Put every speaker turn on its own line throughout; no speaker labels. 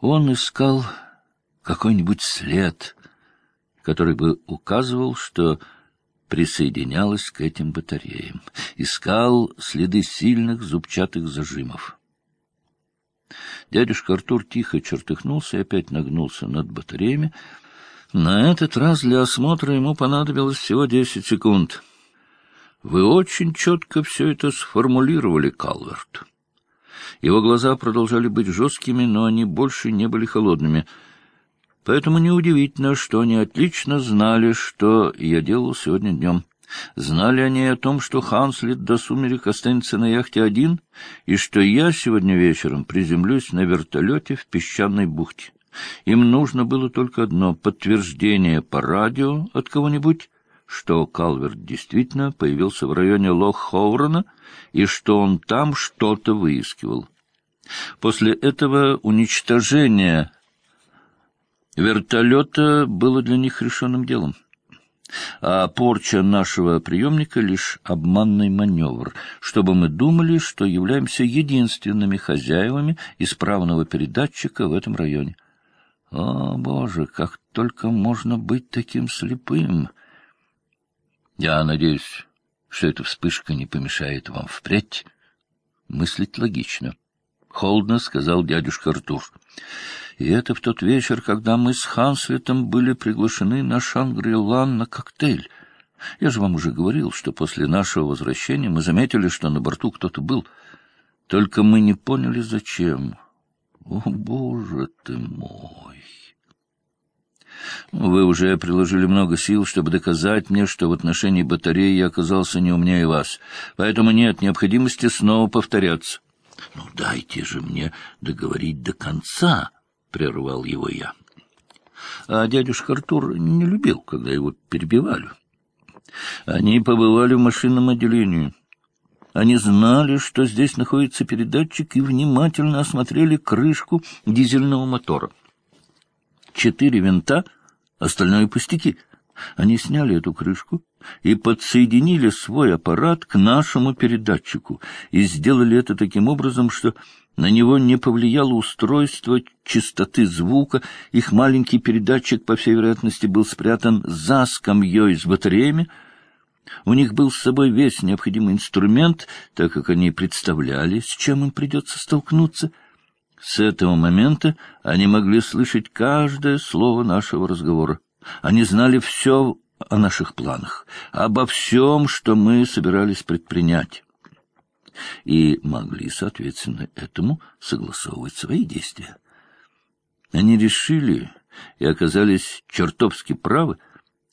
Он искал какой-нибудь след, который бы указывал, что присоединялась к этим батареям. Искал следы сильных зубчатых зажимов. Дядюшка Артур тихо чертыхнулся и опять нагнулся над батареями. На этот раз для осмотра ему понадобилось всего десять секунд. Вы очень четко все это сформулировали, Калверт. Его глаза продолжали быть жесткими, но они больше не были холодными. Поэтому неудивительно, что они отлично знали, что я делал сегодня днем. Знали они о том, что Ханслет до сумерек останется на яхте один, и что я сегодня вечером приземлюсь на вертолете в песчаной бухте. Им нужно было только одно — подтверждение по радио от кого-нибудь, что Калверт действительно появился в районе Лох-Ховрона и что он там что-то выискивал. После этого уничтожение вертолета было для них решенным делом. А порча нашего приемника — лишь обманный маневр, чтобы мы думали, что являемся единственными хозяевами исправного передатчика в этом районе. О, Боже, как только можно быть таким слепым! Я надеюсь, что эта вспышка не помешает вам впредь мыслить логично. Холодно сказал дядюшка Артур. И это в тот вечер, когда мы с Ханслетом были приглашены на Шангри-Лан на коктейль. Я же вам уже говорил, что после нашего возвращения мы заметили, что на борту кто-то был. Только мы не поняли, зачем. О, боже ты мой! Вы уже приложили много сил, чтобы доказать мне, что в отношении батареи я оказался не умнее вас. Поэтому нет необходимости снова повторяться. — Ну, дайте же мне договорить до конца, — прервал его я. А дядюшка Артур не любил, когда его перебивали. Они побывали в машинном отделении. Они знали, что здесь находится передатчик, и внимательно осмотрели крышку дизельного мотора. Четыре винта — Остальное пустяки. Они сняли эту крышку и подсоединили свой аппарат к нашему передатчику, и сделали это таким образом, что на него не повлияло устройство частоты звука, их маленький передатчик, по всей вероятности, был спрятан за скамьей с батареями, у них был с собой весь необходимый инструмент, так как они представляли, с чем им придется столкнуться — с этого момента они могли слышать каждое слово нашего разговора. Они знали все о наших планах, обо всем, что мы собирались предпринять. И могли, соответственно, этому согласовывать свои действия. Они решили и оказались чертовски правы,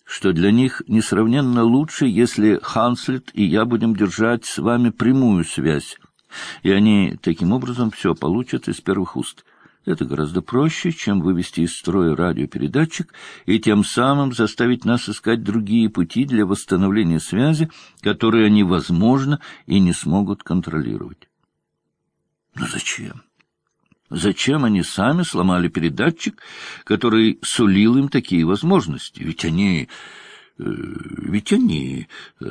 что для них несравненно лучше, если Ханслет и я будем держать с вами прямую связь, и они таким образом все получат из первых уст. Это гораздо проще, чем вывести из строя радиопередатчик и тем самым заставить нас искать другие пути для восстановления связи, которые они, возможно, и не смогут контролировать. Но зачем? Зачем они сами сломали передатчик, который сулил им такие возможности? Ведь они... Э, ведь они... Э,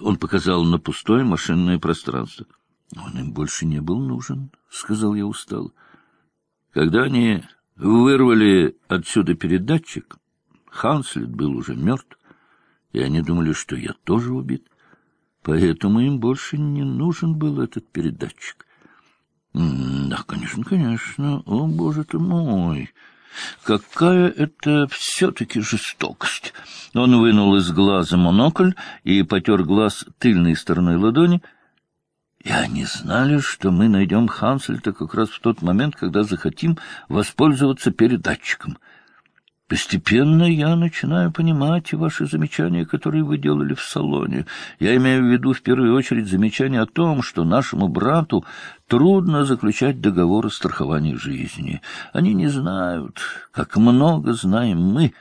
он показал на пустое машинное пространство. Он им больше не был нужен, — сказал я устало. Когда они вырвали отсюда передатчик, Ханслет был уже мертв, и они думали, что я тоже убит. Поэтому им больше не нужен был этот передатчик. Да, конечно, конечно. О, боже ты мой! Какая это все-таки жестокость! Он вынул из глаза монокль и потер глаз тыльной стороной ладони — и они знали, что мы найдем Хансельта как раз в тот момент, когда захотим воспользоваться передатчиком. Постепенно я начинаю понимать ваши замечания, которые вы делали в салоне. Я имею в виду в первую очередь замечание о том, что нашему брату трудно заключать договоры страхования жизни. Они не знают, как много знаем мы,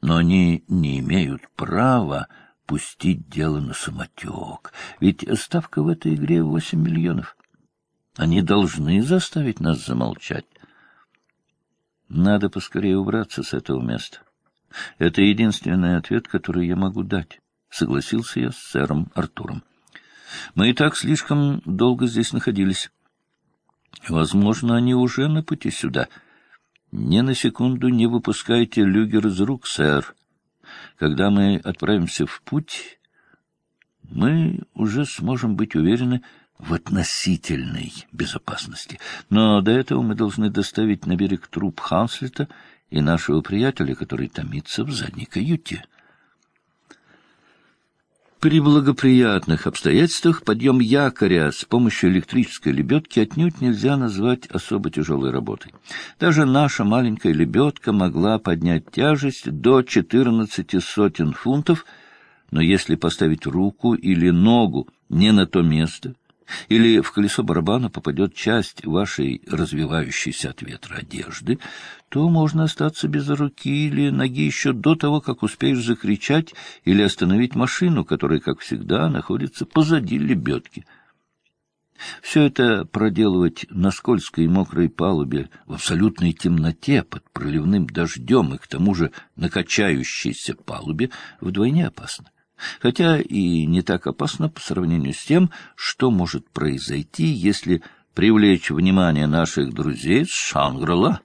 но они не имеют права пустить дело на самотек. Ведь ставка в этой игре восемь миллионов. Они должны заставить нас замолчать. Надо поскорее убраться с этого места. Это единственный ответ, который я могу дать. Согласился я с сэром Артуром. Мы и так слишком долго здесь находились. Возможно, они уже на пути сюда. Ни на секунду не выпускайте люгер из рук, сэр. Когда мы отправимся в путь, мы уже сможем быть уверены в относительной безопасности. Но до этого мы должны доставить на берег труп Ханслета и нашего приятеля, который томится в задней каюте. При благоприятных обстоятельствах подъем якоря с помощью электрической лебедки отнюдь нельзя назвать особо тяжелой работой. Даже наша маленькая лебедка могла поднять тяжесть до 14 сотен фунтов, но если поставить руку или ногу не на то место — или в колесо барабана попадет часть вашей развивающейся от ветра одежды, то можно остаться без руки или ноги еще до того, как успеешь закричать или остановить машину, которая, как всегда, находится позади лебедки. Все это проделывать на скользкой и мокрой палубе в абсолютной темноте под проливным дождем и к тому же на качающейся палубе вдвойне опасно хотя и не так опасно по сравнению с тем, что может произойти, если привлечь внимание наших друзей с Шангрела.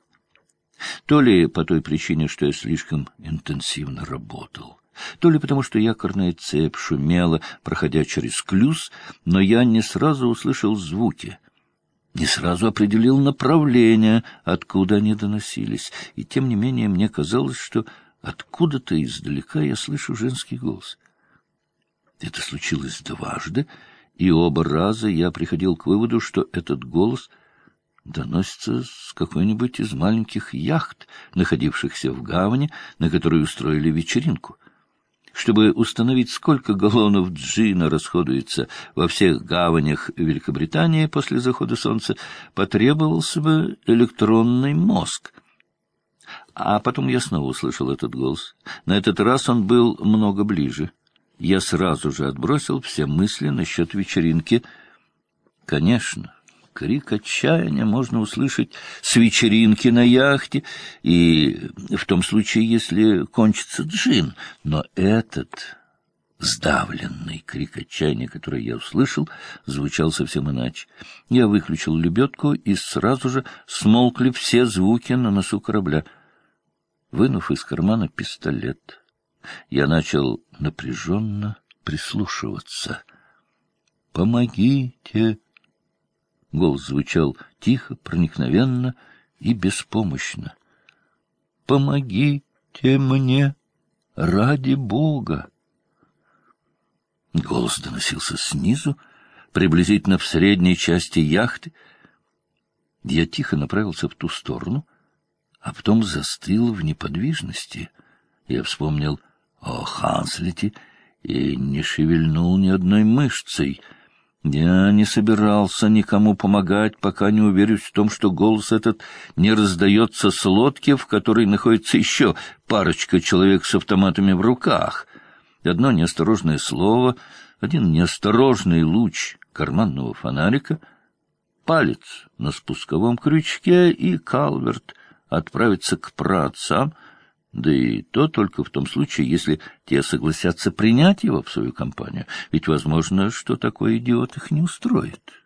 То ли по той причине, что я слишком интенсивно работал, то ли потому, что якорная цепь шумела, проходя через клюз, но я не сразу услышал звуки, не сразу определил направление, откуда они доносились, и тем не менее мне казалось, что откуда-то издалека я слышу женский голос — это случилось дважды, и оба раза я приходил к выводу, что этот голос доносится с какой-нибудь из маленьких яхт, находившихся в гавани, на которой устроили вечеринку. Чтобы установить, сколько галлонов джина расходуется во всех гаванях Великобритании после захода солнца, потребовался бы электронный мозг. А потом я снова услышал этот голос. На этот раз он был много ближе я сразу же отбросил все мысли насчет вечеринки. Конечно, крик отчаяния можно услышать с вечеринки на яхте, и в том случае, если кончится джин. Но этот сдавленный крик отчаяния, который я услышал, звучал совсем иначе. Я выключил лебедку, и сразу же смолкли все звуки на носу корабля. Вынув из кармана пистолет, я начал напряженно прислушиваться. «Помогите!» Голос звучал тихо, проникновенно и беспомощно. «Помогите мне! Ради Бога!» Голос доносился снизу, приблизительно в средней части яхты. Я тихо направился в ту сторону, а потом застыл в неподвижности. Я вспомнил о Ханслете и не шевельнул ни одной мышцей. Я не собирался никому помогать, пока не уверюсь в том, что голос этот не раздается с лодки, в которой находится еще парочка человек с автоматами в руках. Одно неосторожное слово, один неосторожный луч карманного фонарика, палец на спусковом крючке, и Калверт отправится к праотцам — да и то только в том случае, если те согласятся принять его в свою компанию, ведь возможно, что такой идиот их не устроит.